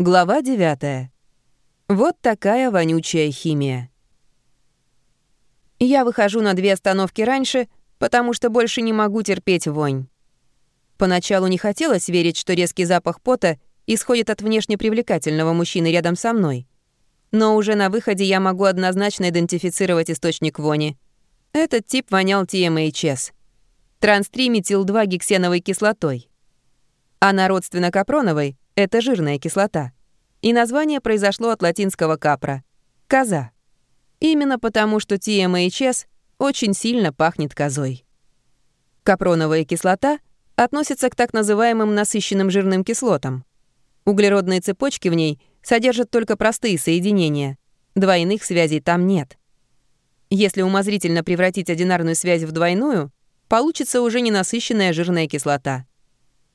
Глава 9. Вот такая вонючая химия. Я выхожу на две остановки раньше, потому что больше не могу терпеть вонь. Поначалу не хотелось верить, что резкий запах пота исходит от внешне привлекательного мужчины рядом со мной. Но уже на выходе я могу однозначно идентифицировать источник вони. Этот тип вонял TMHS. Транс-3-метил-2 гексеновой кислотой. Она родственна капроновой — это жирная кислота. И название произошло от латинского капра — коза. Именно потому, что TMHS очень сильно пахнет козой. Капроновая кислота относится к так называемым насыщенным жирным кислотам. Углеродные цепочки в ней содержат только простые соединения. Двойных связей там нет. Если умозрительно превратить одинарную связь в двойную, получится уже ненасыщенная жирная кислота —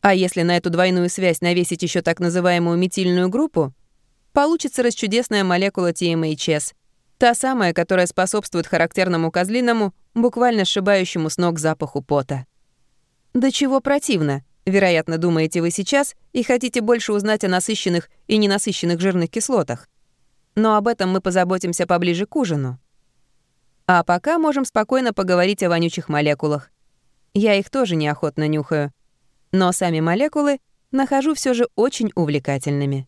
а если на эту двойную связь навесить еще так называемую метильную группу, получится расчудесная молекула TMHS, та самая, которая способствует характерному козлиному, буквально сшибающему с ног запаху пота. До чего противно, вероятно, думаете вы сейчас и хотите больше узнать о насыщенных и ненасыщенных жирных кислотах. Но об этом мы позаботимся поближе к ужину. А пока можем спокойно поговорить о вонючих молекулах. Я их тоже неохотно нюхаю — но сами молекулы нахожу все же очень увлекательными.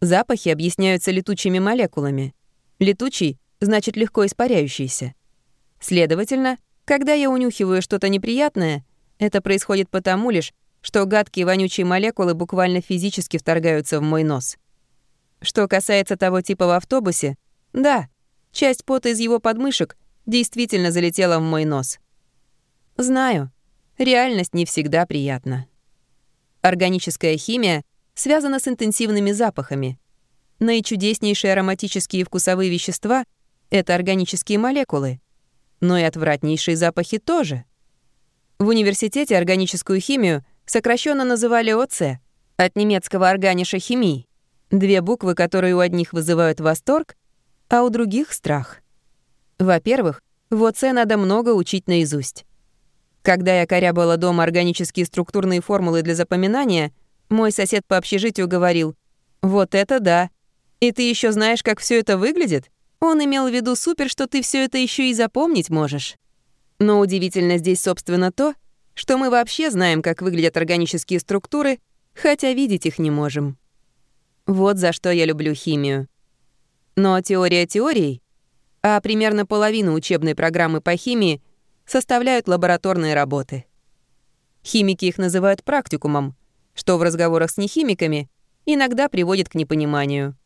Запахи объясняются летучими молекулами. Летучий значит легко испаряющийся. Следовательно, когда я унюхиваю что-то неприятное, это происходит потому лишь, что гадкие вонючие молекулы буквально физически вторгаются в мой нос. Что касается того типа в автобусе, да, часть пота из его подмышек действительно залетела в мой нос. Знаю, Реальность не всегда приятна. Органическая химия связана с интенсивными запахами. Наичудеснейшие ароматические и вкусовые вещества — это органические молекулы. Но и отвратнейшие запахи тоже. В университете органическую химию сокращенно называли ОЦ, от немецкого органиша химии, две буквы, которые у одних вызывают восторг, а у других — страх. Во-первых, в ОЦ надо много учить наизусть. Когда я корябала дома органические структурные формулы для запоминания, мой сосед по общежитию говорил, «Вот это да! И ты еще знаешь, как все это выглядит?» Он имел в виду супер, что ты все это еще и запомнить можешь. Но удивительно здесь, собственно, то, что мы вообще знаем, как выглядят органические структуры, хотя видеть их не можем. Вот за что я люблю химию. Но теория теорией, а примерно половина учебной программы по химии — составляют лабораторные работы. Химики их называют практикумом, что в разговорах с нехимиками иногда приводит к непониманию.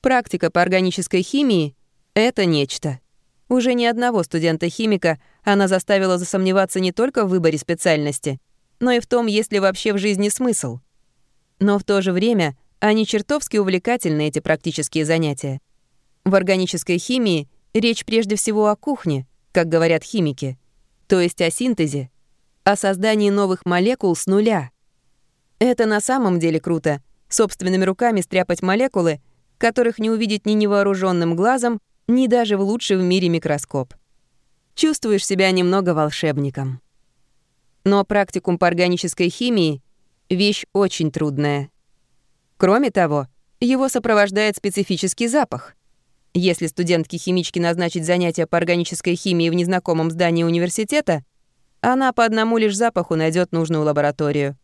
Практика по органической химии — это нечто. Уже ни одного студента-химика она заставила засомневаться не только в выборе специальности, но и в том, есть ли вообще в жизни смысл. Но в то же время они чертовски увлекательны, эти практические занятия. В органической химии речь прежде всего о кухне — как говорят химики, то есть о синтезе, о создании новых молекул с нуля. Это на самом деле круто — собственными руками стряпать молекулы, которых не увидеть ни невооруженным глазом, ни даже в лучший в мире микроскоп. Чувствуешь себя немного волшебником. Но практикум по органической химии — вещь очень трудная. Кроме того, его сопровождает специфический запах — если студентке-химичке назначить занятия по органической химии в незнакомом здании университета, она по одному лишь запаху найдет нужную лабораторию.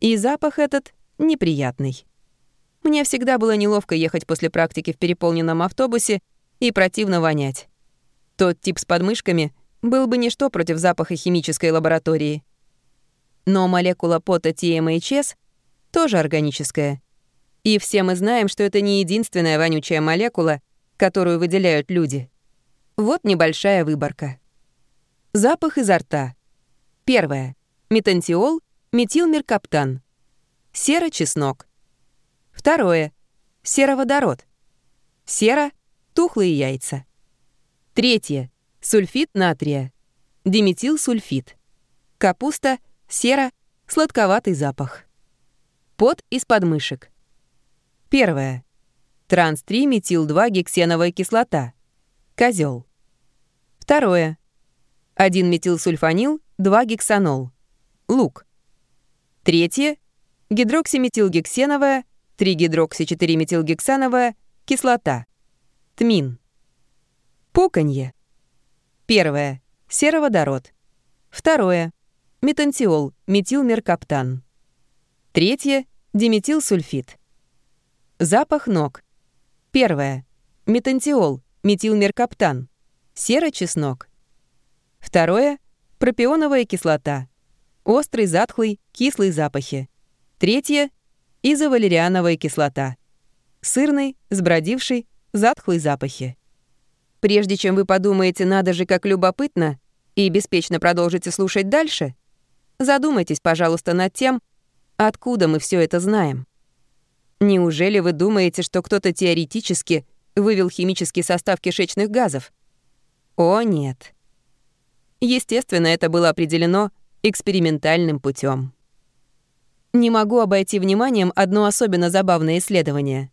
И запах этот неприятный. Мне всегда было неловко ехать после практики в переполненном автобусе и противно вонять. Тот тип с подмышками был бы ничто против запаха химической лаборатории. Но молекула пота TMHS тоже органическая. И все мы знаем, что это не единственная вонючая молекула, которую выделяют люди. Вот небольшая выборка. Запах изо рта. Первое. Метантиол, метилмеркаптан. Сера-чеснок. Второе. Сероводород. Сера — тухлые яйца. Третье. Сульфид натрия. Диметилсульфид. Капуста, сера, сладковатый запах. Пот из подмышек. Первое. Транс-3-метил-2 кислота. Козел. Второе. 1-метилсульфанил, 2-гексанол. Лук. Третье. Гидроксиметилгексеновая, 3-гидрокси-4-метилгексановая кислота. Тмин. Пуканье. Первое. Сероводород. Второе. Метантиол, метилмеркаптан. Третье. Диметилсульфид. Запах ног. Первое. Метантиол, метилмеркаптан. Серо-чеснок. Второе. Пропионовая кислота. Острый, затхлый, кислый запахи. Третье. Изовалериановая кислота. Сырный, сбродивший, затхлый запахи. Прежде чем вы подумаете, надо же, как любопытно, и беспечно продолжите слушать дальше, задумайтесь, пожалуйста, над тем, откуда мы все это знаем. Неужели вы думаете, что кто-то теоретически вывел химический состав кишечных газов? О, нет. Естественно, это было определено экспериментальным путем. Не могу обойти вниманием одно особенно забавное исследование.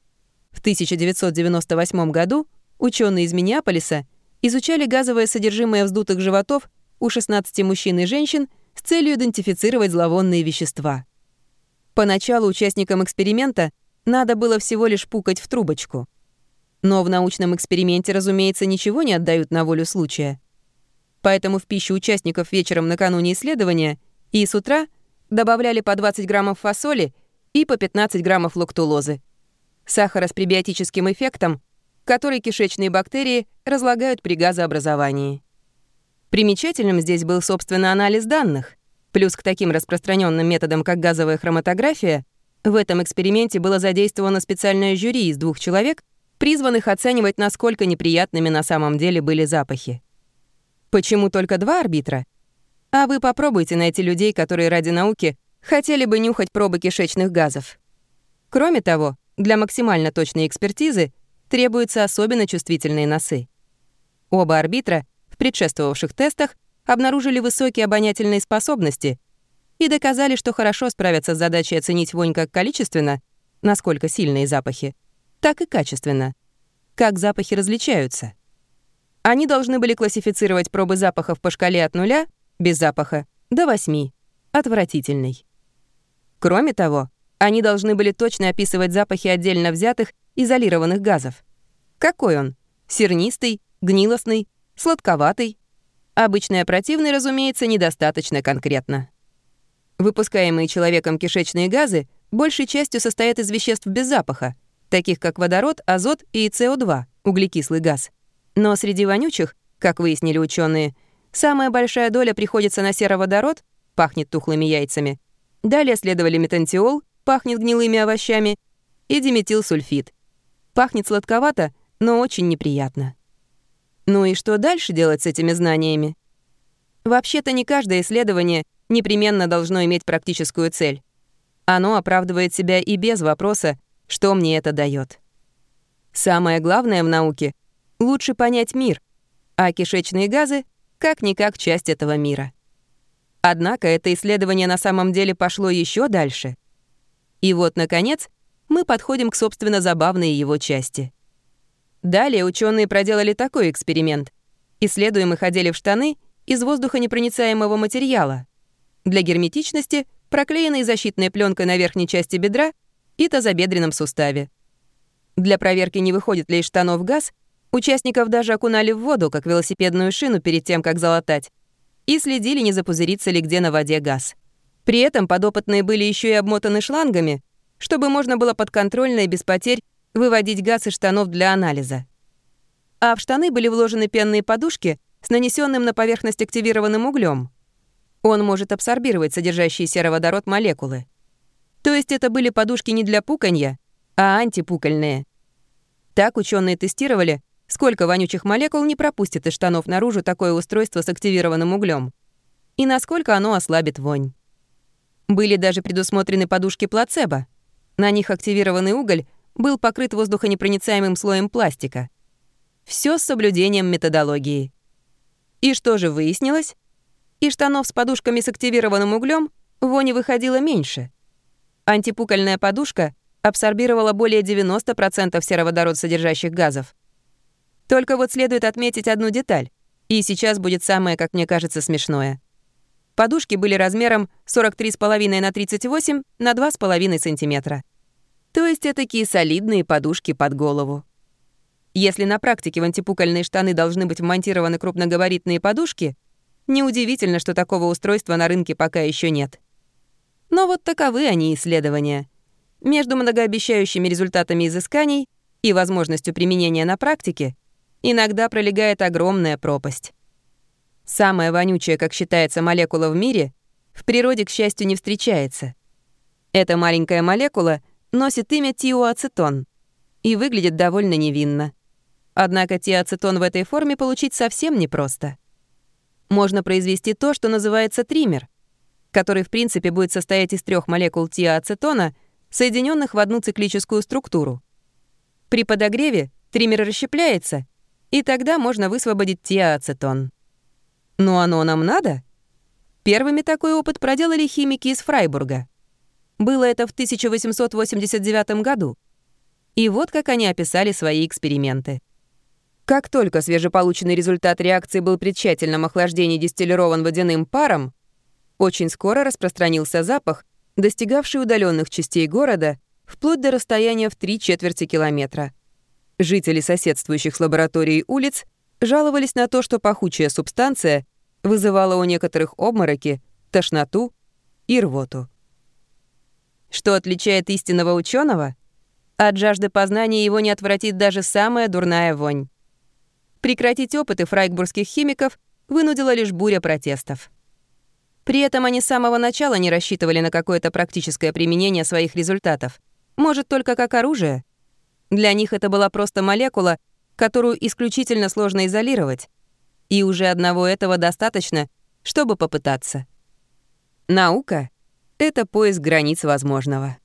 В 1998 году ученые из Миннеаполиса изучали газовое содержимое вздутых животов у 16 мужчин и женщин с целью идентифицировать зловонные вещества. Поначалу участникам эксперимента надо было всего лишь пукать в трубочку. Но в научном эксперименте, разумеется, ничего не отдают на волю случая. Поэтому в пищу участников вечером накануне исследования и с утра добавляли по 20 граммов фасоли и по 15 граммов лактулозы. Сахара с пребиотическим эффектом, который кишечные бактерии разлагают при газообразовании. Примечательным здесь был, собственно, анализ данных. Плюс к таким распространенным методам, как газовая хроматография — в этом эксперименте было задействовано специальное жюри из двух человек, призванных оценивать, насколько неприятными на самом деле были запахи. Почему только два арбитра? А вы попробуйте найти людей, которые ради науки хотели бы нюхать пробы кишечных газов. Кроме того, для максимально точной экспертизы требуются особенно чувствительные носы. Оба арбитра в предшествовавших тестах обнаружили высокие обонятельные способности, и доказали, что хорошо справятся с задачей оценить вонь как количественно, насколько сильные запахи, так и качественно. Как запахи различаются. Они должны были классифицировать пробы запахов по шкале от нуля, без запаха, до 8, отвратительный. Кроме того, они должны были точно описывать запахи отдельно взятых, изолированных газов. Какой он? Сернистый, гнилостный, сладковатый? Обычный противный, разумеется, недостаточно конкретно. Выпускаемые человеком кишечные газы большей частью состоят из веществ без запаха, таких как водород, азот и СО2, углекислый газ. Но среди вонючих, как выяснили ученые, самая большая доля приходится на сероводород, пахнет тухлыми яйцами. Далее следовали метантиол, пахнет гнилыми овощами, и диметилсульфид. Пахнет сладковато, но очень неприятно. Ну и что дальше делать с этими знаниями? Вообще-то не каждое исследование — непременно должно иметь практическую цель. Оно оправдывает себя и без вопроса, что мне это дает. Самое главное в науке — лучше понять мир, а кишечные газы — как-никак часть этого мира. Однако это исследование на самом деле пошло еще дальше. И вот, наконец, мы подходим к, собственно, забавной его части. Далее ученые проделали такой эксперимент. Исследуемых одели в штаны из воздухонепроницаемого материала, для герметичности проклеенной защитной пленкой на верхней части бедра и тазобедренном суставе. Для проверки, не выходит ли из штанов газ, участников даже окунали в воду, как велосипедную шину перед тем, как залатать, и следили, не запузырится ли где на воде газ. При этом подопытные были еще и обмотаны шлангами, чтобы можно было подконтрольно и без потерь выводить газ из штанов для анализа. А в штаны были вложены пенные подушки с нанесенным на поверхность активированным углем. Он может абсорбировать содержащие сероводород молекулы. То есть это были подушки не для пуканья, а антипукальные. Так ученые тестировали, сколько вонючих молекул не пропустит из штанов наружу такое устройство с активированным углем, и насколько оно ослабит вонь. Были даже предусмотрены подушки плацебо. На них активированный уголь был покрыт воздухонепроницаемым слоем пластика. Все с соблюдением методологии. И что же выяснилось? И штанов с подушками с активированным углем вони выходило меньше. Антипукальная подушка абсорбировала более 90% сероводород содержащих газов. Только вот следует отметить одну деталь, и сейчас будет самое, как мне кажется, смешное. Подушки были размером 43,5 на 38 на 2,5 сантиметра. То есть такие солидные подушки под голову. Если на практике в антипукольные штаны должны быть вмонтированы крупногабаритные подушки, неудивительно, что такого устройства на рынке пока еще нет. Но вот таковы они исследования. Между многообещающими результатами изысканий и возможностью применения на практике иногда пролегает огромная пропасть. Самая вонючая, как считается, молекула в мире в природе, к счастью, не встречается. Эта маленькая молекула носит имя тиоацетон и выглядит довольно невинно. Однако тиоацетон в этой форме получить совсем непросто. Можно произвести то, что называется триммер, который в принципе будет состоять из трех молекул тиоацетона, соединенных в одну циклическую структуру. При подогреве триммер расщепляется, и тогда можно высвободить тиоацетон. Но оно нам надо? Первыми такой опыт проделали химики из Фрайбурга. Было это в 1889 году. И вот как они описали свои эксперименты. Как только свежеполученный результат реакции был при тщательном охлаждении дистиллирован водяным паром, очень скоро распространился запах, достигавший удаленных частей города, вплоть до расстояния в три четверти километра. Жители соседствующих с лабораторией улиц жаловались на то, что пахучая субстанция вызывала у некоторых обмороки, тошноту и рвоту. Что отличает истинного ученого? От жажды познания его не отвратит даже самая дурная вонь. Прекратить опыты фрайкбургских химиков вынудила лишь буря протестов. При этом они с самого начала не рассчитывали на какое-то практическое применение своих результатов. Может, только как оружие. Для них это была просто молекула, которую исключительно сложно изолировать. И уже одного этого достаточно, чтобы попытаться. Наука — это поиск границ возможного.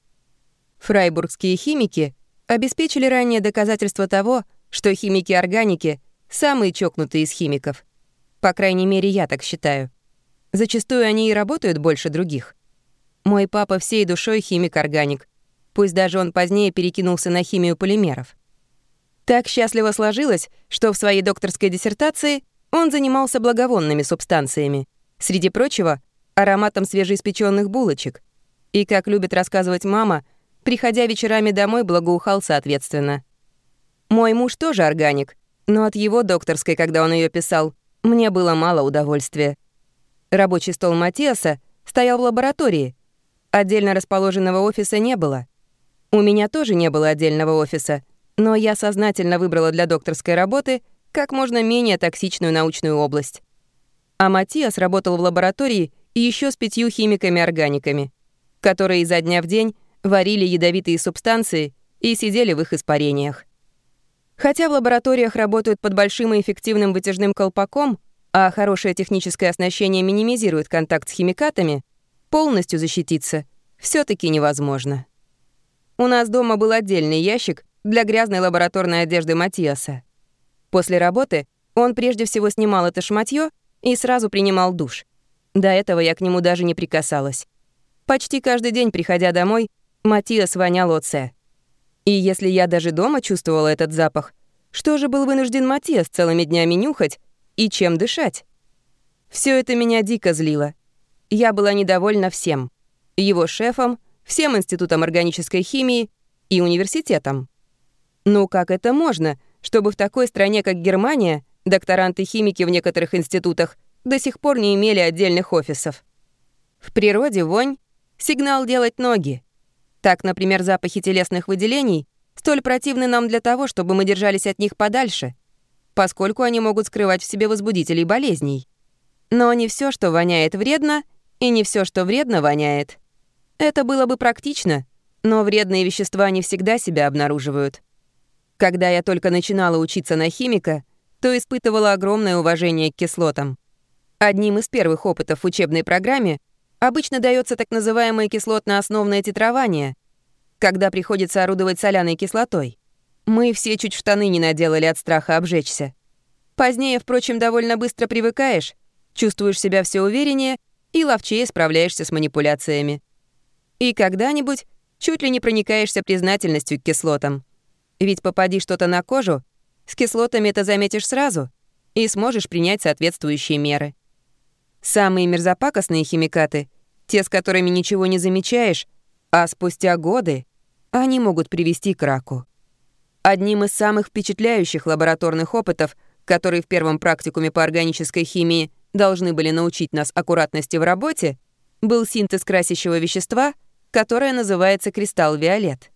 Фрайбургские химики обеспечили ранее доказательство того, что химики органики — Самые чокнутые из химиков. По крайней мере, я так считаю. Зачастую они и работают больше других. Мой папа всей душой химик-органик. Пусть даже он позднее перекинулся на химию полимеров. Так счастливо сложилось, что в своей докторской диссертации он занимался благовонными субстанциями. Среди прочего, ароматом свежеиспеченных булочек. И, как любит рассказывать мама, приходя вечерами домой, благоухал соответственно. Мой муж тоже органик, но от его докторской, когда он ее писал, мне было мало удовольствия. Рабочий стол Матиаса стоял в лаборатории. Отдельно расположенного офиса не было. У меня тоже не было отдельного офиса, но я сознательно выбрала для докторской работы как можно менее токсичную научную область. А Матиас работал в лаборатории еще с пятью химиками-органиками, которые изо дня в день варили ядовитые субстанции и сидели в их испарениях. Хотя в лабораториях работают под большим и эффективным вытяжным колпаком, а хорошее техническое оснащение минимизирует контакт с химикатами, полностью защититься все таки невозможно. У нас дома был отдельный ящик для грязной лабораторной одежды Матиаса. После работы он прежде всего снимал это шматье и сразу принимал душ. До этого я к нему даже не прикасалась. Почти каждый день, приходя домой, Матиас вонял оце. И если я даже дома чувствовала этот запах, что же был вынужден Матиас целыми днями нюхать и чем дышать? Все это меня дико злило. Я была недовольна всем. Его шефом, всем институтом органической химии и университетом. Ну как это можно, чтобы в такой стране, как Германия, докторанты-химики в некоторых институтах до сих пор не имели отдельных офисов? В природе вонь — сигнал делать ноги. Так, например, запахи телесных выделений столь противны нам для того, чтобы мы держались от них подальше, поскольку они могут скрывать в себе возбудителей болезней. Но не все, что воняет, вредно, и не все, что вредно, воняет. Это было бы практично, но вредные вещества не всегда себя обнаруживают. Когда я только начинала учиться на химика, то испытывала огромное уважение к кислотам. Одним из первых опытов в учебной программе — Обычно дается так называемое кислотно-основное титрование, когда приходится орудовать соляной кислотой. Мы все чуть штаны не наделали от страха обжечься. Позднее, впрочем, довольно быстро привыкаешь, чувствуешь себя все увереннее и ловчее справляешься с манипуляциями. И когда-нибудь чуть ли не проникаешься признательностью к кислотам. Ведь попади что-то на кожу, с кислотами это заметишь сразу и сможешь принять соответствующие меры. Самые мерзопакостные химикаты, те, с которыми ничего не замечаешь, а спустя годы они могут привести к раку. Одним из самых впечатляющих лабораторных опытов, которые в первом практикуме по органической химии должны были научить нас аккуратности в работе, был синтез красящего вещества, которое называется кристалл-виолет.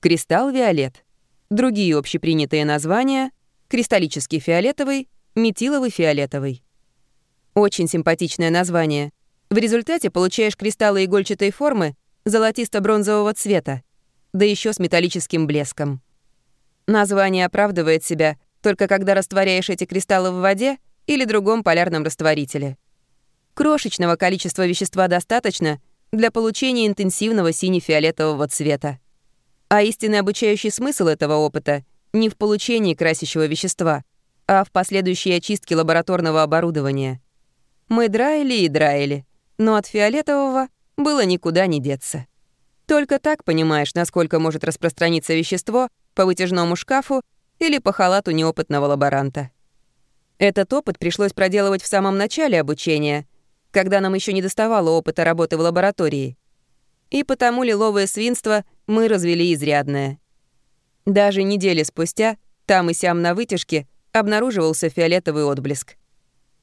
Кристалл-виолет. Другие общепринятые названия — кристаллический фиолетовый, метиловый фиолетовый. Очень симпатичное название. В результате получаешь кристаллы игольчатой формы золотисто-бронзового цвета, да еще с металлическим блеском. Название оправдывает себя только когда растворяешь эти кристаллы в воде или другом полярном растворителе. Крошечного количества вещества достаточно для получения интенсивного сине-фиолетового цвета. А истинный обучающий смысл этого опыта не в получении красящего вещества, а в последующей очистке лабораторного оборудования. Мы драили и драили, но от фиолетового было никуда не деться. Только так понимаешь, насколько может распространиться вещество по вытяжному шкафу или по халату неопытного лаборанта. Этот опыт пришлось проделывать в самом начале обучения, когда нам еще не доставало опыта работы в лаборатории. И потому лиловое свинство мы развели изрядное. Даже недели спустя, там и сям на вытяжке, обнаруживался фиолетовый отблеск.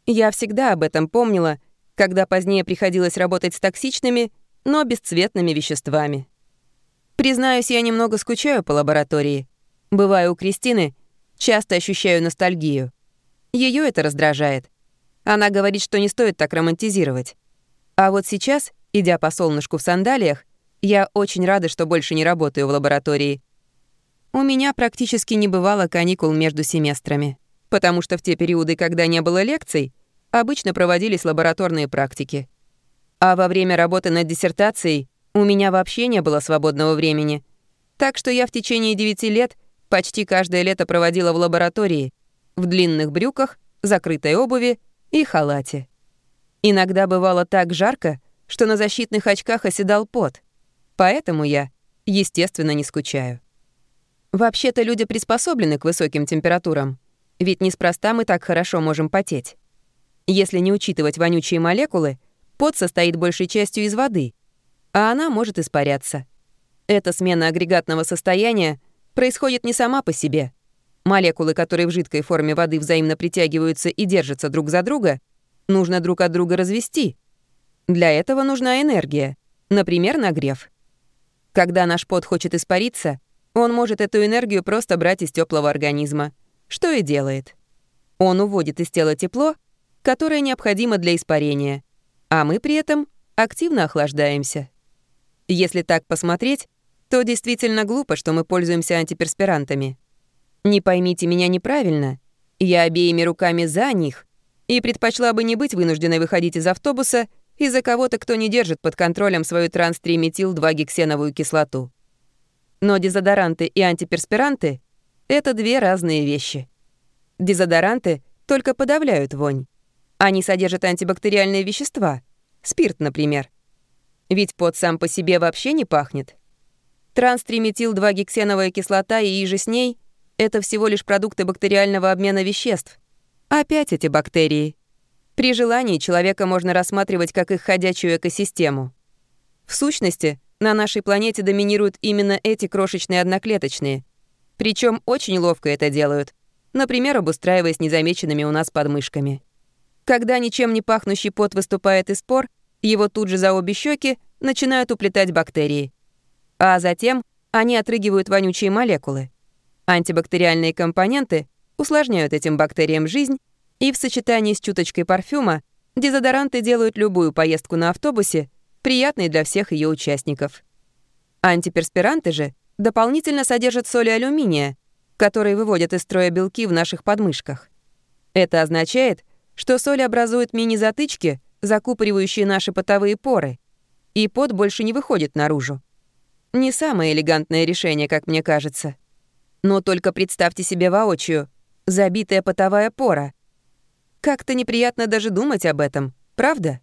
Я всегда об этом помнила, когда позднее приходилось работать с токсичными, но бесцветными веществами. Признаюсь, я немного скучаю по лаборатории. Бываю у Кристины, часто ощущаю ностальгию. Ее это раздражает. Она говорит, что не стоит так романтизировать. А вот сейчас, идя по солнышку в сандалиях, я очень рада, что больше не работаю в лаборатории. У меня практически не бывало каникул между семестрами, потому что в те периоды, когда не было лекций, обычно проводились лабораторные практики. А во время работы над диссертацией у меня вообще не было свободного времени. Так что я в течение 9 лет почти каждое лето проводила в лаборатории, в длинных брюках, закрытой обуви и халате. Иногда бывало так жарко, что на защитных очках оседал пот. Поэтому я, естественно, не скучаю. Вообще-то люди приспособлены к высоким температурам, ведь неспроста мы так хорошо можем потеть. Если не учитывать вонючие молекулы, пот состоит большей частью из воды, а она может испаряться. Эта смена агрегатного состояния происходит не сама по себе. Молекулы, которые в жидкой форме воды взаимно притягиваются и держатся друг за друга, нужно друг от друга развести. Для этого нужна энергия, например, нагрев. Когда наш пот хочет испариться, он может эту энергию просто брать из теплого организма, что и делает. Он уводит из тела тепло, которое необходимо для испарения, а мы при этом активно охлаждаемся. Если так посмотреть, то действительно глупо, что мы пользуемся антиперспирантами. Не поймите меня неправильно, я обеими руками за них и предпочла бы не быть вынужденной выходить из автобуса из-за кого-то, кто не держит под контролем свою транс-3-метил-2-гексеновую кислоту. Но дезодоранты и антиперспиранты — это две разные вещи. Дезодоранты только подавляют вонь. Они содержат антибактериальные вещества, спирт, например. Ведь пот сам по себе вообще не пахнет. Транс-3-метил-2-гексеновая кислота и иже с ней — это всего лишь продукты бактериального обмена веществ. Опять эти бактерии. При желании человека можно рассматривать как их ходячую экосистему. В сущности, на нашей планете доминируют именно эти крошечные одноклеточные. Причем очень ловко это делают, например, обустраиваясь незамеченными у нас подмышками. Когда ничем не пахнущий пот выступает из пор, его тут же за обе щеки начинают уплетать бактерии. А затем они отрыгивают вонючие молекулы. Антибактериальные компоненты усложняют этим бактериям жизнь, и в сочетании с чуточкой парфюма дезодоранты делают любую поездку на автобусе приятной для всех ее участников. Антиперспиранты же дополнительно содержат соли алюминия, которые выводят из строя белки в наших подмышках. Это означает, что соль образует мини-затычки, закупоривающие наши потовые поры, и пот больше не выходит наружу. Не самое элегантное решение, как мне кажется. Но только представьте себе воочию забитая потовая пора. Как-то неприятно даже думать об этом, правда?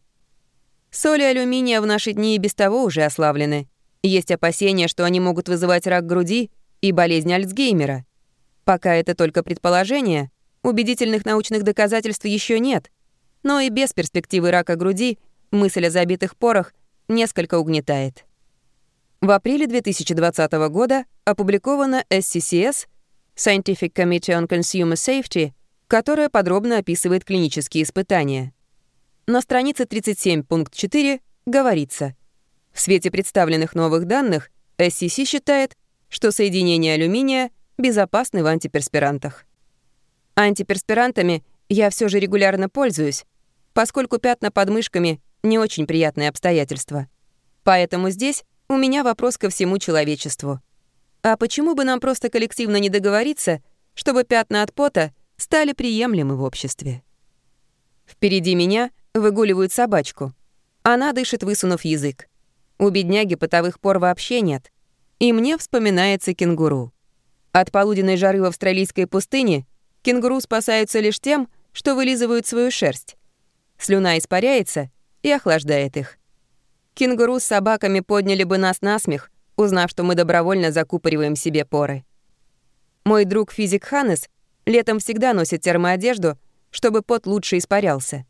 Соли алюминия в наши дни и без того уже ославлены. Есть опасения, что они могут вызывать рак груди и болезнь Альцгеймера. Пока это только предположение, Убедительных научных доказательств еще нет, но и без перспективы рака груди мысль о забитых порах несколько угнетает. В апреле 2020 года опубликована SCCS Scientific Committee on Consumer Safety, которая подробно описывает клинические испытания. На странице 37 пункт 4 говорится, в свете представленных новых данных SCC считает, что соединения алюминия безопасны в антиперспирантах. Антиперспирантами я все же регулярно пользуюсь, поскольку пятна под мышками — не очень приятные обстоятельства. Поэтому здесь у меня вопрос ко всему человечеству. А почему бы нам просто коллективно не договориться, чтобы пятна от пота стали приемлемы в обществе? Впереди меня выгуливают собачку. Она дышит, высунув язык. У бедняги потовых пор вообще нет. И мне вспоминается кенгуру. От полуденной жары в австралийской пустыне кенгуру спасаются лишь тем, что вылизывают свою шерсть. Слюна испаряется и охлаждает их. Кенгуру с собаками подняли бы нас на смех, узнав, что мы добровольно закупориваем себе поры. Мой друг физик Ханнес летом всегда носит термоодежду, чтобы пот лучше испарялся.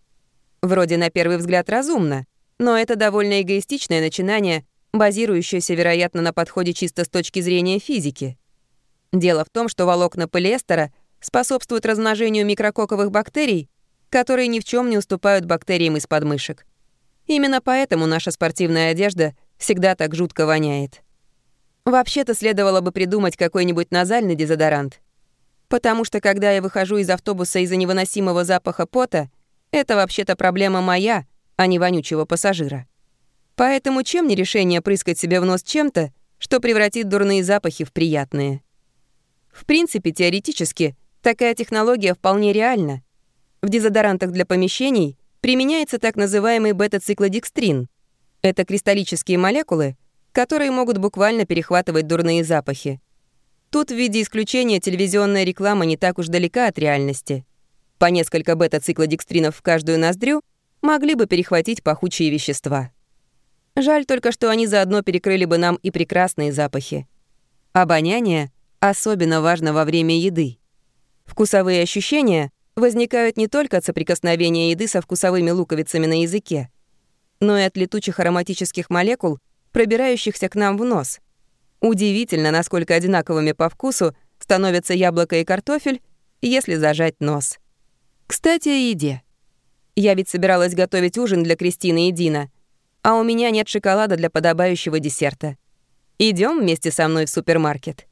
Вроде на первый взгляд разумно, но это довольно эгоистичное начинание, базирующееся, вероятно, на подходе чисто с точки зрения физики. Дело в том, что волокна полиэстера способствуют размножению микрококовых бактерий, которые ни в чем не уступают бактериям из подмышек. Именно поэтому наша спортивная одежда всегда так жутко воняет. Вообще-то следовало бы придумать какой-нибудь назальный дезодорант. Потому что когда я выхожу из автобуса из-за невыносимого запаха пота, это вообще-то проблема моя, а не вонючего пассажира. Поэтому чем не решение прыскать себе в нос чем-то, что превратит дурные запахи в приятные? В принципе, теоретически, такая технология вполне реальна. В дезодорантах для помещений применяется так называемый бета-циклодекстрин. Это кристаллические молекулы, которые могут буквально перехватывать дурные запахи. Тут в виде исключения телевизионная реклама не так уж далека от реальности. По несколько бета-циклодекстринов в каждую ноздрю могли бы перехватить пахучие вещества. Жаль только, что они заодно перекрыли бы нам и прекрасные запахи. Обоняние особенно важно во время еды. Вкусовые ощущения возникают не только от соприкосновения еды со вкусовыми луковицами на языке, но и от летучих ароматических молекул, пробирающихся к нам в нос. Удивительно, насколько одинаковыми по вкусу становятся яблоко и картофель, если зажать нос. Кстати, о еде. Я ведь собиралась готовить ужин для Кристины и Дина, а у меня нет шоколада для подобающего десерта. Идем вместе со мной в супермаркет.